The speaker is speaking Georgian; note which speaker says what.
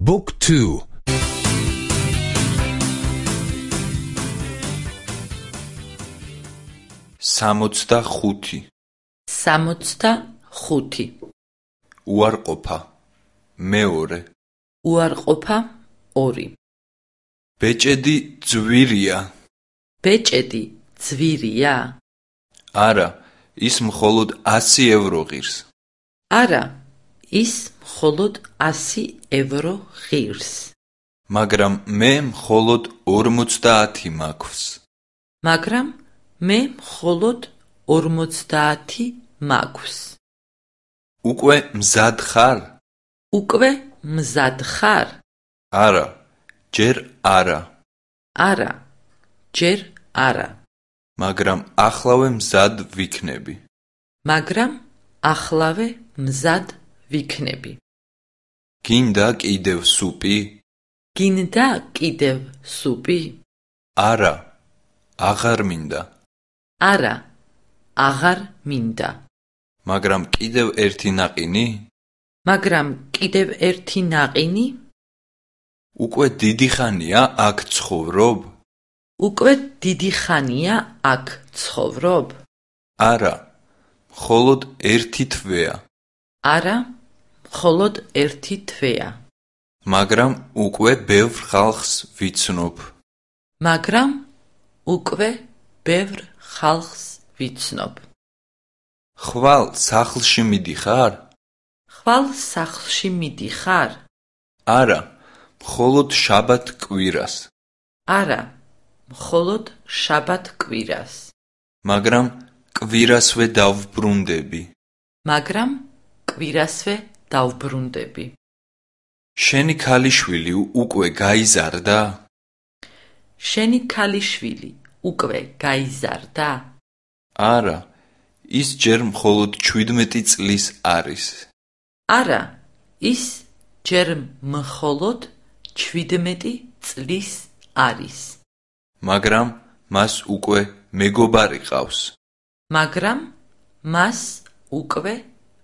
Speaker 1: Book 2
Speaker 2: 65
Speaker 3: 65
Speaker 2: უარყოფა. მეორე.
Speaker 3: უარყოფა 2
Speaker 2: ბეჭედი ძვირია.
Speaker 3: ბეჭედი ძვირია.
Speaker 2: არა ის მხოლოდ 100 ევრო ღირს.
Speaker 3: არა ის მხოლოდ 100 ევრო ღირს.
Speaker 2: მაგრამ მე მხოლოდ 50 მაქვს.
Speaker 3: მაგრამ მე მხოლოდ 50 მაქვს.
Speaker 2: უკვე მზად ხარ?
Speaker 3: უკვე მზად ხარ.
Speaker 2: არა ჯერ არა.
Speaker 3: არა ჯერ არა.
Speaker 2: მაგრამ ახლავე მზად ვიქნები.
Speaker 3: მაგრამ ახლავე მზად ვიქნები.
Speaker 2: გინდა კიდევ სუპი?
Speaker 3: გინდა კიდევ სუპი.
Speaker 2: არა აღარ მინდა.
Speaker 3: არა აღარ მინდა.
Speaker 2: მაგრამ კიდევ ერთი ნაყინი?
Speaker 3: მაგრამ კიდევ ერთი ნაყინი?
Speaker 2: უკვე დიდი ხანია აქ ცხოვრობ?
Speaker 3: უკვე დიდი ხანია აქ ცხოვრობ.
Speaker 2: არა მხოლოდ ერთი თვეა
Speaker 3: არა მხოლოდ ერთი თვეა.
Speaker 2: მაგრამ უკვე ბევრ ხალხს ვიცნობ.
Speaker 3: მაგრამ უკვე ბევრ ხალხს ვიცნობ.
Speaker 2: ხვალ სახლში მიდიხარ
Speaker 3: ხვალ სახლში მიდიხარ
Speaker 2: არა მხოლოდ შაბათ კვირას.
Speaker 3: არა მხოლოდ შაბათ კვირას.
Speaker 2: მაგრამ კვირასვე დავბრუნდები.
Speaker 3: მაგრამ კვირასვე დავბრუნდები
Speaker 2: შენი ქალიშვილი უკვე გაიზარდა?
Speaker 3: შენი ქალიშვილი უკვე გაიზარდა.
Speaker 2: არა ის ჯერ მხოლოდ 17 წლის არის.
Speaker 3: არა ის ჯერ მხოლოდ 17 წლის არის.
Speaker 2: მაგრამ მას უკვე მეგობარი ყავს.
Speaker 3: მაგრამ მას უკვე